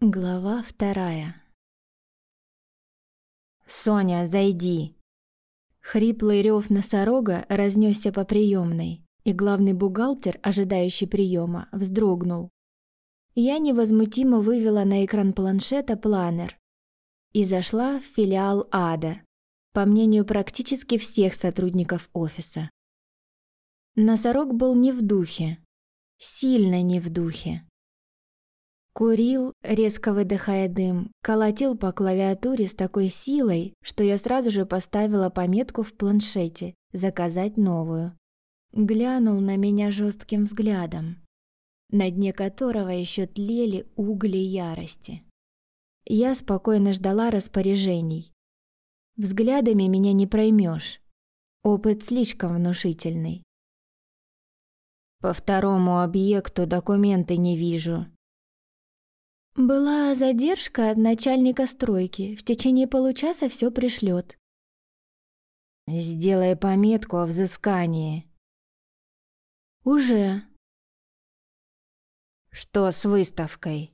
Глава вторая. «Соня, зайди!» Хриплый рев носорога разнесся по приемной, и главный бухгалтер, ожидающий приема, вздрогнул. Я невозмутимо вывела на экран планшета планер и зашла в филиал АДА, по мнению практически всех сотрудников офиса. Носорог был не в духе, сильно не в духе. Курил, резко выдыхая дым, колотил по клавиатуре с такой силой, что я сразу же поставила пометку в планшете «Заказать новую». Глянул на меня жестким взглядом, на дне которого еще тлели угли ярости. Я спокойно ждала распоряжений. Взглядами меня не проймешь. Опыт слишком внушительный. По второму объекту документы не вижу. Была задержка от начальника стройки. В течение получаса все пришлет. Сделай пометку о взыскании. Уже. Что с выставкой?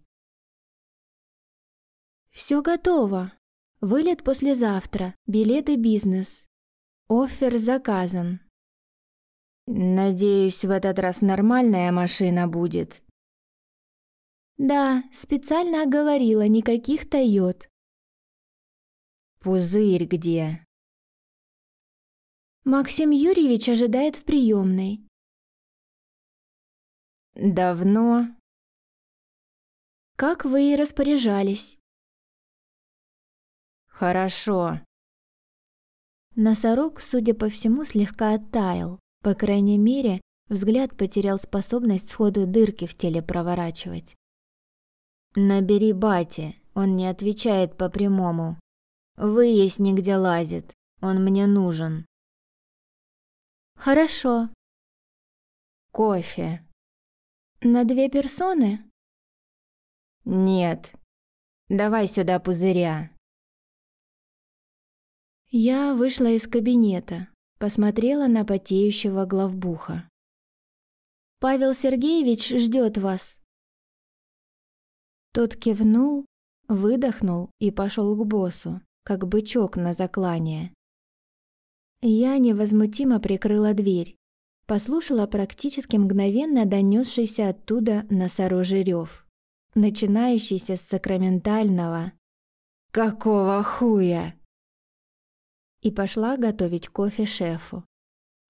Все готово. Вылет послезавтра. Билеты бизнес. Оффер заказан. Надеюсь, в этот раз нормальная машина будет. Да, специально оговорила, никаких Тойот. Пузырь где? Максим Юрьевич ожидает в приемной. Давно? Как вы и распоряжались. Хорошо. Носорог, судя по всему, слегка оттаял. По крайней мере, взгляд потерял способность сходу дырки в теле проворачивать. Набери бати, он не отвечает по прямому. Выясни, где лазит, он мне нужен. Хорошо. Кофе. На две персоны? Нет. Давай сюда пузыря. Я вышла из кабинета, посмотрела на потеющего главбуха. Павел Сергеевич ждет вас. Тот кивнул, выдохнул и пошел к боссу, как бычок на заклание. Я невозмутимо прикрыла дверь, послушала практически мгновенно донесшийся оттуда носорожий рев, начинающийся с сакраментального «Какого хуя?» и пошла готовить кофе шефу.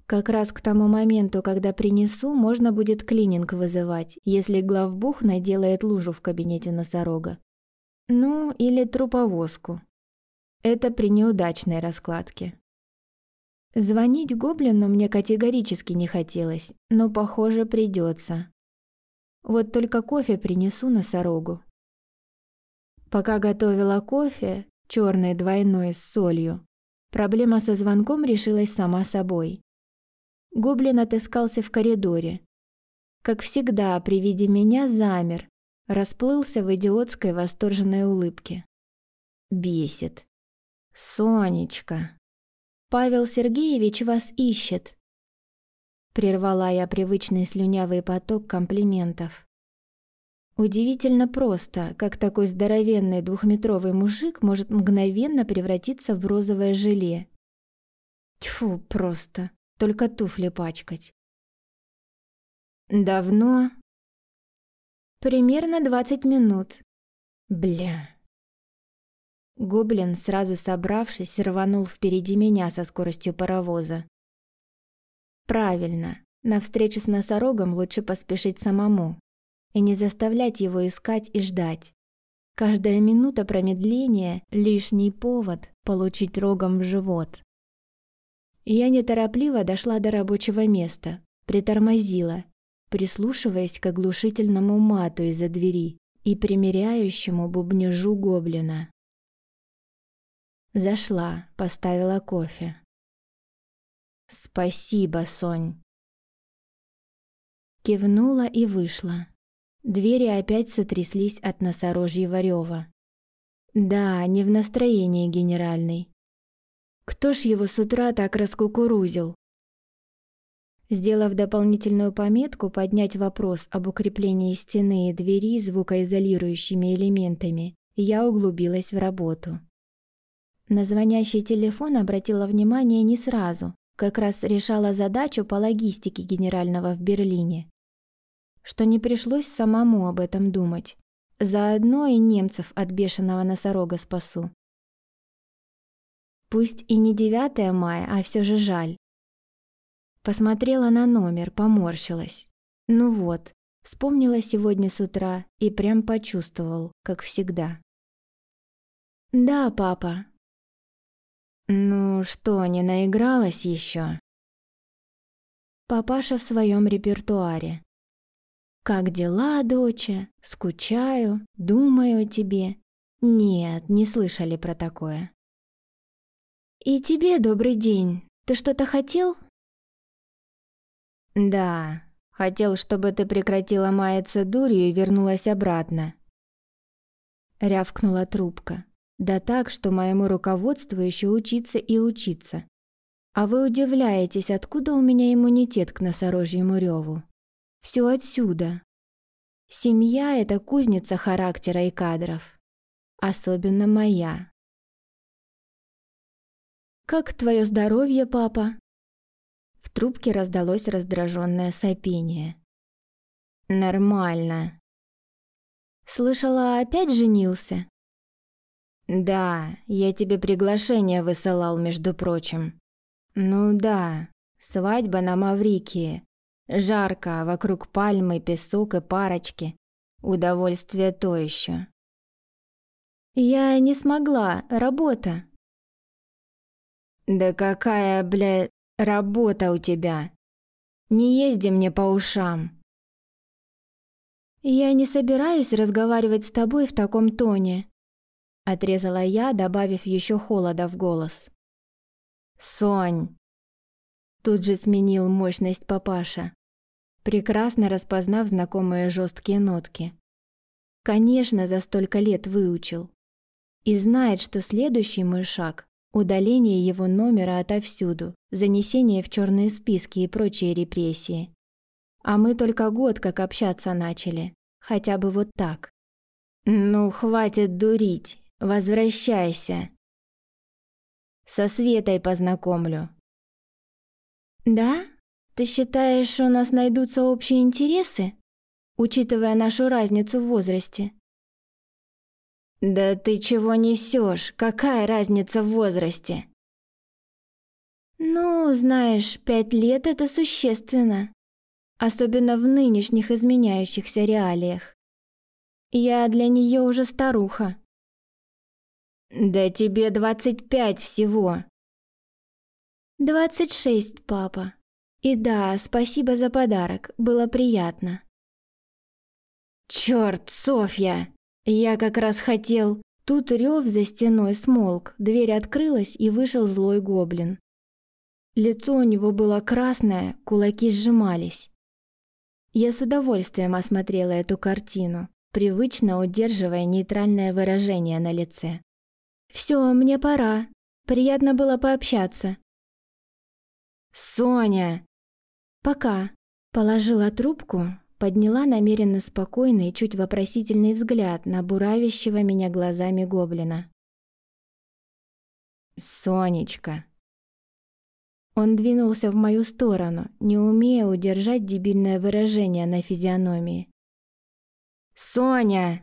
Как раз к тому моменту, когда принесу, можно будет клининг вызывать, если главбух наделает лужу в кабинете носорога. Ну, или труповозку. Это при неудачной раскладке. Звонить гоблину мне категорически не хотелось, но, похоже, придется. Вот только кофе принесу носорогу. Пока готовила кофе, черный двойной с солью, проблема со звонком решилась сама собой. Гоблин отыскался в коридоре. Как всегда, при виде меня замер, расплылся в идиотской восторженной улыбке. Бесит. «Сонечка!» «Павел Сергеевич вас ищет!» Прервала я привычный слюнявый поток комплиментов. Удивительно просто, как такой здоровенный двухметровый мужик может мгновенно превратиться в розовое желе. Тьфу, просто только туфли пачкать. Давно? Примерно 20 минут. Бля. Гоблин, сразу собравшись, рванул впереди меня со скоростью паровоза. Правильно. На встречу с носорогом лучше поспешить самому и не заставлять его искать и ждать. Каждая минута промедления – лишний повод получить рогом в живот. Я неторопливо дошла до рабочего места, притормозила, прислушиваясь к оглушительному мату из-за двери и примеряющему бубнежу гоблина. Зашла, поставила кофе. «Спасибо, Сонь!» Кивнула и вышла. Двери опять сотряслись от носорожьего рёва. Да, не в настроении генеральный. Кто ж его с утра так раскукурузил? Сделав дополнительную пометку поднять вопрос об укреплении стены и двери звукоизолирующими элементами, я углубилась в работу. На звонящий телефон обратила внимание не сразу, как раз решала задачу по логистике генерального в Берлине. Что не пришлось самому об этом думать. Заодно и немцев от бешеного носорога спасу. Пусть и не 9 мая, а все же жаль. Посмотрела на номер, поморщилась. Ну вот, вспомнила сегодня с утра и прям почувствовал, как всегда. «Да, папа». «Ну что, не наигралась еще? Папаша в своем репертуаре. «Как дела, доча? Скучаю, думаю о тебе». Нет, не слышали про такое. «И тебе добрый день. Ты что-то хотел?» «Да, хотел, чтобы ты прекратила маяться дурью и вернулась обратно». Рявкнула трубка. Да так, что моему руководству еще учиться и учиться. А вы удивляетесь, откуда у меня иммунитет к носорожьему реву? Все отсюда. Семья — это кузница характера и кадров. Особенно моя. «Как твое здоровье, папа?» В трубке раздалось раздраженное сопение. «Нормально». «Слышала, опять женился?» «Да, я тебе приглашение высылал, между прочим». «Ну да, свадьба на Маврикии. Жарко, вокруг пальмы, песок и парочки. Удовольствие то еще. «Я не смогла, работа». «Да какая, бля, работа у тебя? Не езди мне по ушам». «Я не собираюсь разговаривать с тобой в таком тоне», — отрезала я, добавив еще холода в голос. «Сонь!» Тут же сменил мощность папаша, прекрасно распознав знакомые жесткие нотки. Конечно, за столько лет выучил. И знает, что следующий мой шаг — удаление его номера отовсюду, занесение в черные списки и прочие репрессии. А мы только год как общаться начали, хотя бы вот так. «Ну, хватит дурить, возвращайся!» Со Светой познакомлю». «Да? Ты считаешь, у нас найдутся общие интересы, учитывая нашу разницу в возрасте?» «Да ты чего несешь? Какая разница в возрасте?» «Ну, знаешь, пять лет — это существенно, особенно в нынешних изменяющихся реалиях. Я для нее уже старуха». «Да тебе двадцать пять всего!» «Двадцать шесть, папа. И да, спасибо за подарок, было приятно». «Чёрт, Софья! Я как раз хотел...» Тут рев за стеной смолк, дверь открылась и вышел злой гоблин. Лицо у него было красное, кулаки сжимались. Я с удовольствием осмотрела эту картину, привычно удерживая нейтральное выражение на лице. Все, мне пора. Приятно было пообщаться. Соня. Пока. Положила трубку, подняла намеренно спокойный, чуть вопросительный взгляд на буравящего меня глазами гоблина. Сонечка. Он двинулся в мою сторону, не умея удержать дебильное выражение на физиономии. «Соня!»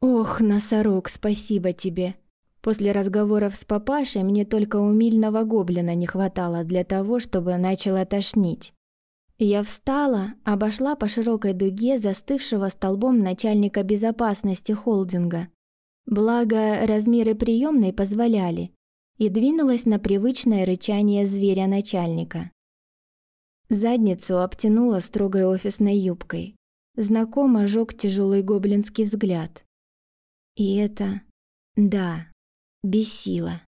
«Ох, носорог, спасибо тебе!» После разговоров с папашей мне только умильного гоблина не хватало для того, чтобы начало тошнить. Я встала, обошла по широкой дуге застывшего столбом начальника безопасности холдинга. Благо, размеры приемной позволяли, и двинулась на привычное рычание зверя начальника. Задницу обтянула строгой офисной юбкой. Знакомо жёг тяжелый гоблинский взгляд. И это... Да, бесило.